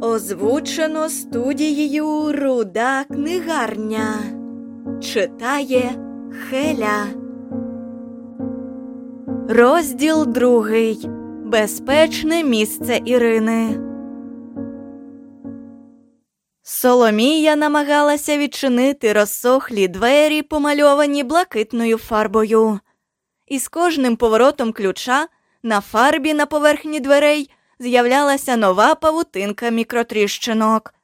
Озвучено студією Руда книгарня. Читає Хеля. Розділ другий. Безпечне місце Ірини. Соломія намагалася відчинити розсохлі двері, помальовані блакитною фарбою. І з кожним поворотом ключа на фарбі на поверхні дверей з'являлася нова павутинка мікротріщинок.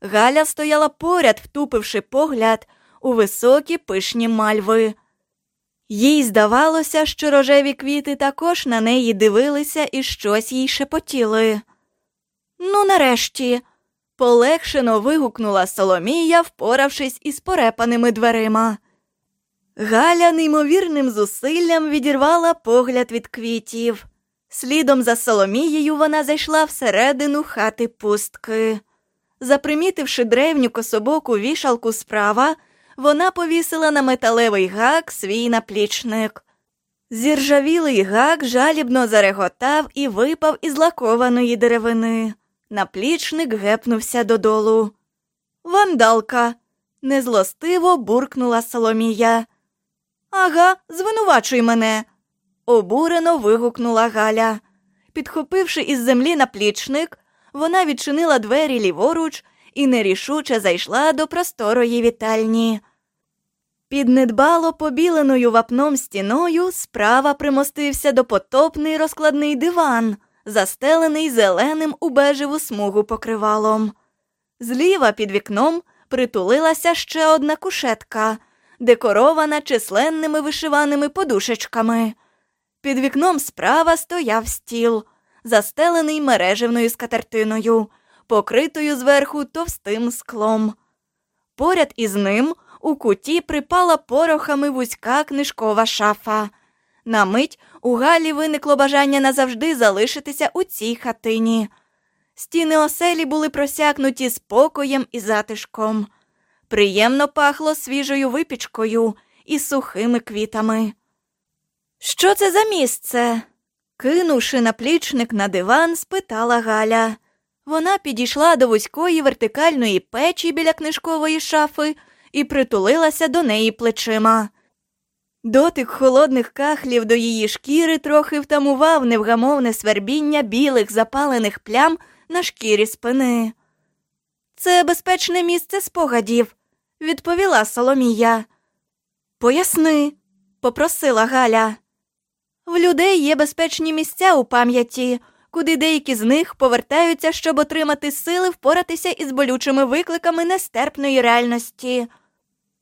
Галя стояла поряд, втупивши погляд у високі пишні мальви. Їй здавалося, що рожеві квіти також на неї дивилися і щось їй шепотіли. Ну, нарешті. Полегшено вигукнула Соломія, впоравшись із порепаними дверима. Галя неймовірним зусиллям відірвала погляд від квітів. Слідом за Соломією вона зайшла всередину хати пустки. Запримітивши древню кособоку вішалку справа, вона повісила на металевий гак свій наплічник. Зіржавілий гак жалібно зареготав і випав із лакованої деревини. Наплічник гепнувся додолу. Вандалка. незлостиво буркнула Соломія. Ага, звинувачуй мене. Обурено вигукнула Галя. Підхопивши із землі наплічник, вона відчинила двері ліворуч і нерішуче зайшла до просторої вітальні. Під недбало побіленою вапном стіною справа примостився допотопний розкладний диван застелений зеленим у бежеву смугу покривалом. Зліва під вікном притулилася ще одна кушетка, декорована численними вишиваними подушечками. Під вікном справа стояв стіл, застелений мережевною скатертиною, покритою зверху товстим склом. Поряд із ним у куті припала порохами вузька книжкова шафа. На мить у Галі виникло бажання назавжди залишитися у цій хатині. Стіни оселі були просякнуті спокоєм і затишком. Приємно пахло свіжою випічкою і сухими квітами. Що це за місце? кинувши наплічник на диван, спитала Галя. Вона підійшла до вузької вертикальної печі біля книжкової шафи і притулилася до неї плечима. Дотик холодних кахлів до її шкіри трохи втамував невгамовне свербіння білих запалених плям на шкірі спини. Це безпечне місце спогадів, відповіла Соломія. Поясни, попросила Галя. В людей є безпечні місця у пам'яті, куди деякі з них повертаються, щоб отримати сили впоратися із болючими викликами нестерпної реальності.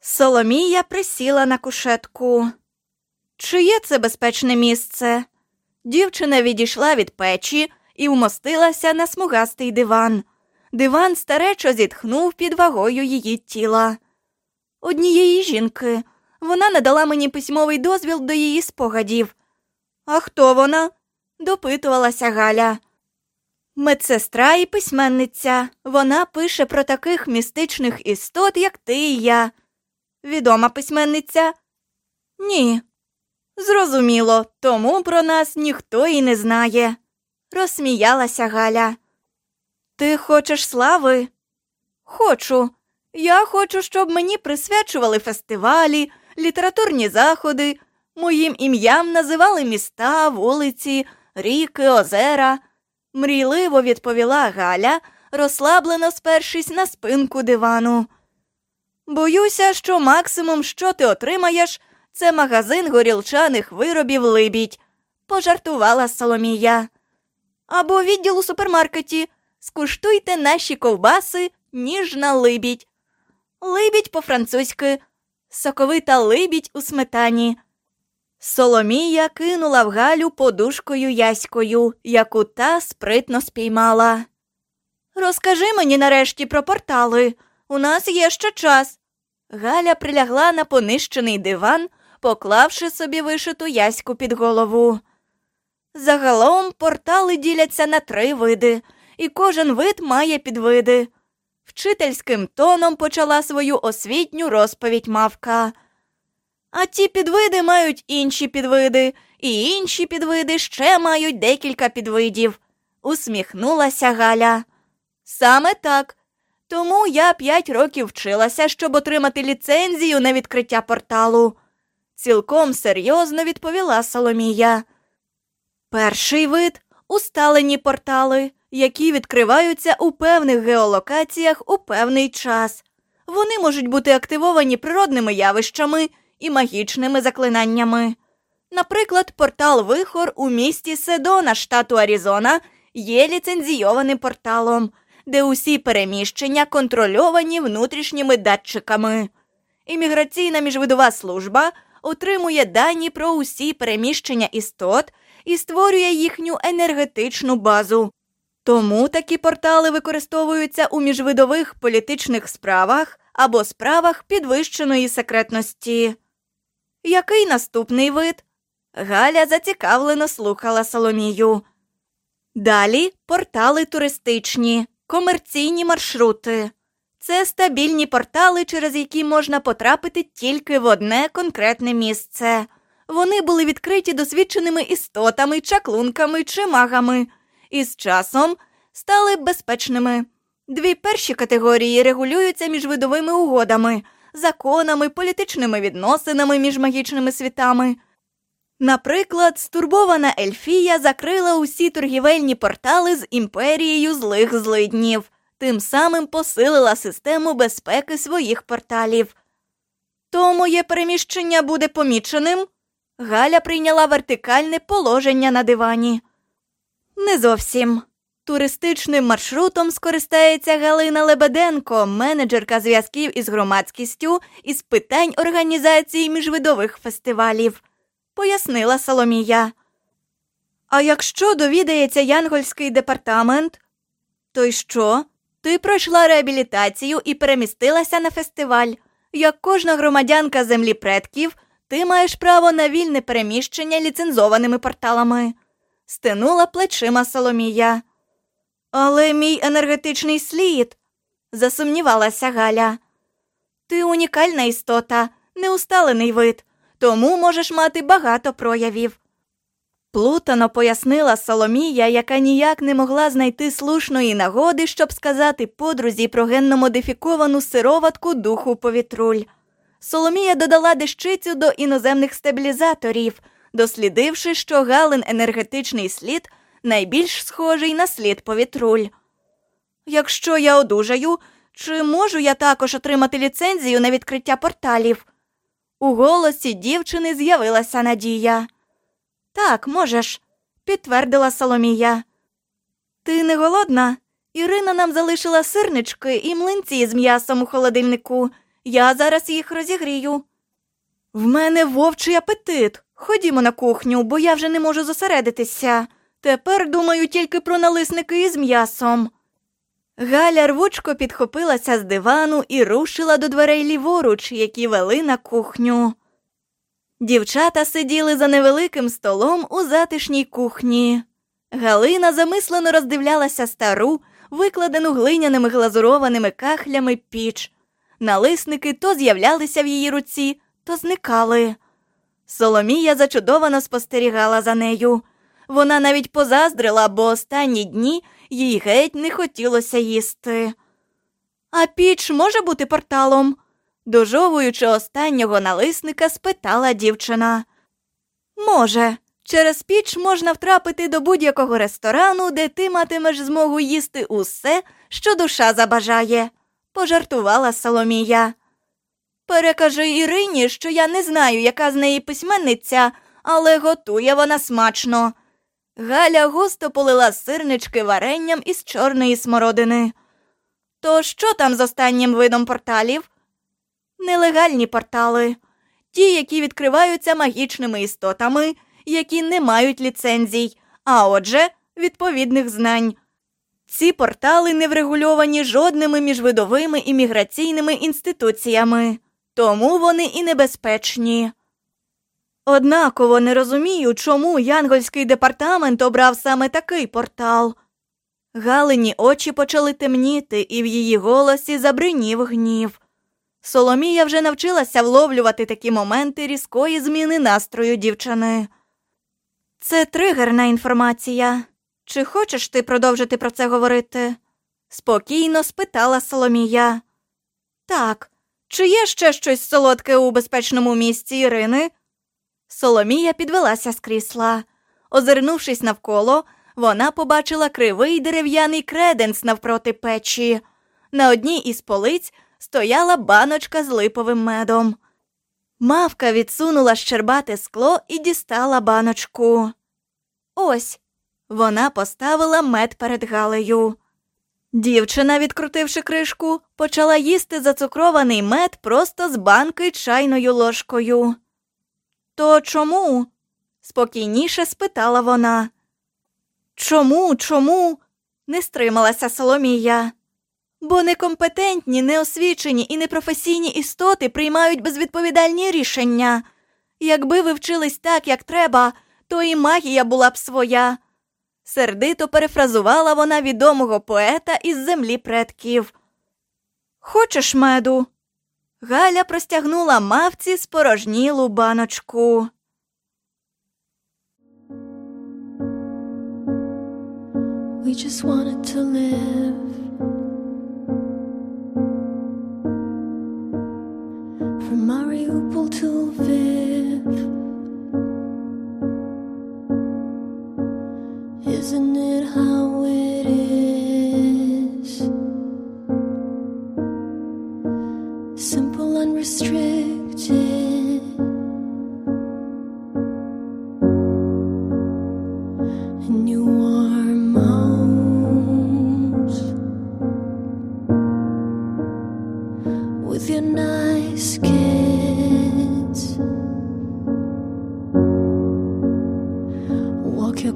Соломія присіла на кушетку. Чиє це безпечне місце? Дівчина відійшла від печі і вмостилася на смугастий диван. Диван старечо зітхнув під вагою її тіла. Однієї жінки. Вона надала мені письмовий дозвіл до її спогадів. А хто вона? допитувалася Галя. Медсестра і письменниця. Вона пише про таких містичних істот, як ти і я. Відома письменниця? Ні. Зрозуміло, тому про нас ніхто і не знає, розсміялася Галя. Ти хочеш слави? Хочу. Я хочу, щоб мені присвячували фестивалі, літературні заходи, моїм ім'ям називали міста, вулиці, ріки, озера. Мрійливо відповіла Галя, розслаблено спершись на спинку дивану. Боюся, що максимум, що ти отримаєш, це магазин горілчаних виробів либідь, пожартувала Соломія. Або відділ у супермаркеті. Скуштуйте наші ковбаси, ніжна либідь. Либідь по-французьки, соковита либідь у сметані. Соломія кинула в Галю подушкою яською, яку та спритно спіймала. Розкажи мені нарешті про портали. У нас є ще час. Галя прилягла на понищений диван, поклавши собі вишиту яську під голову. Загалом портали діляться на три види, і кожен вид має підвиди. Вчительським тоном почала свою освітню розповідь мавка. А ті підвиди мають інші підвиди, і інші підвиди ще мають декілька підвидів, усміхнулася Галя. Саме так. Тому я п'ять років вчилася, щоб отримати ліцензію на відкриття порталу. Цілком серйозно відповіла Соломія. Перший вид усталені портали, які відкриваються у певних геолокаціях у певний час. Вони можуть бути активовані природними явищами і магічними заклинаннями. Наприклад, портал Вихор у місті Седона, штату Аризона, є ліцензійованим порталом, де усі переміщення контрольовані внутрішніми датчиками. Імміграційна міжвидова служба отримує дані про усі переміщення істот і створює їхню енергетичну базу. Тому такі портали використовуються у міжвидових політичних справах або справах підвищеної секретності. Який наступний вид? Галя зацікавлено слухала Соломію. Далі портали туристичні, комерційні маршрути. Це стабільні портали, через які можна потрапити тільки в одне конкретне місце. Вони були відкриті досвідченими істотами, чаклунками чи магами, і з часом стали безпечними. Дві перші категорії регулюються міжвидовими угодами, законами, політичними відносинами між магічними світами. Наприклад, стурбована Ельфія закрила усі торгівельні портали з імперією злих злиднів, тим самим посилила систему безпеки своїх порталів. То моє переміщення буде поміченим. Галя прийняла вертикальне положення на дивані. Не зовсім. Туристичним маршрутом скористається Галина Лебеденко, менеджерка зв'язків із громадськістю із питань організації міжвидових фестивалів, пояснила Соломія. А якщо довідається Янгольський департамент, то й що? Ти пройшла реабілітацію і перемістилася на фестиваль. Як кожна громадянка землі предків, ти маєш право на вільне переміщення ліцензованими порталами. Стинула плечима Соломія. Але мій енергетичний слід, засумнівалася Галя. Ти унікальна істота, неусталений вид, тому можеш мати багато проявів. Плутано пояснила Соломія, яка ніяк не могла знайти слушної нагоди, щоб сказати подрузі про генно модифіковану сироватку духу повітруль. Соломія додала дещицю до іноземних стабілізаторів, дослідивши, що Галин енергетичний слід найбільш схожий на слід повітруль. Якщо я одужаю, чи можу я також отримати ліцензію на відкриття порталів? У голосі дівчини з'явилася надія. Так, можеш, підтвердила Соломія. Ти не голодна? Ірина нам залишила сирнички і млинці з м'ясом у холодильнику. Я зараз їх розігрію. В мене вовчий апетит. Ходімо на кухню, бо я вже не можу зосередитися. Тепер думаю тільки про налисники із м'ясом. Галя рвучко підхопилася з дивану і рушила до дверей ліворуч, які вели на кухню. Дівчата сиділи за невеликим столом у затишній кухні. Галина замислено роздивлялася стару, викладену глиняними глазурованими кахлями піч. Налисники то з'являлися в її руці, то зникали. Соломія зачудовано спостерігала за нею. Вона навіть позаздрила, бо останні дні їй геть не хотілося їсти. А піч може бути порталом? дожовуючи останнього налисника, спитала дівчина. Може, через піч можна втрапити до будь-якого ресторану, де ти матимеш змогу їсти усе, що душа забажає, пожартувала Соломія. Перекажи Ірині, що я не знаю, яка з неї письменниця, але готує вона смачно. Галя густо полила сирнички варенням із чорної смородини. То що там з останнім видом порталів? Нелегальні портали, ті, які відкриваються магічними істотами, які не мають ліцензій, а отже, відповідних знань. Ці портали не врегульовані жодними міжвидовими імміграційними інституціями, тому вони і небезпечні. Однаково не розумію, чому Янгольський департамент обрав саме такий портал. Галині очі почали темніти, і в її голосі забринів гнів. Соломія вже навчилася вловлювати такі моменти різкої зміни настрою дівчини. Це тригерна інформація. Чи хочеш ти продовжити про це говорити? спокійно спитала Соломія. Так, чи є ще щось солодке у безпечному місці Ірини? Соломія підвелася з крісла. Озирнувшись навколо, вона побачила кривий дерев'яний креденс навпроти печі. На одній із полиць стояла баночка з липовим медом. Мавка відсунула щербате скло і дістала баночку. Ось вона поставила мед перед Галею. Дівчина, відкрутивши кришку, почала їсти зацукрований мед просто з банки чайною ложкою. То чому? спокійніше спитала вона. Чому, чому? не стрималася Соломія. Бо некомпетентні, неосвічені і непрофесійні істоти приймають безвідповідальні рішення. Якби ви вчились так, як треба, то і магія була б своя. Сердито перефразувала вона відомого поета із землі предків. Хочеш меду? Галя простягнула мавці спорожнілу баночку. We just wanted to live. From Mariupol to Lviv.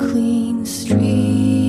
clean street.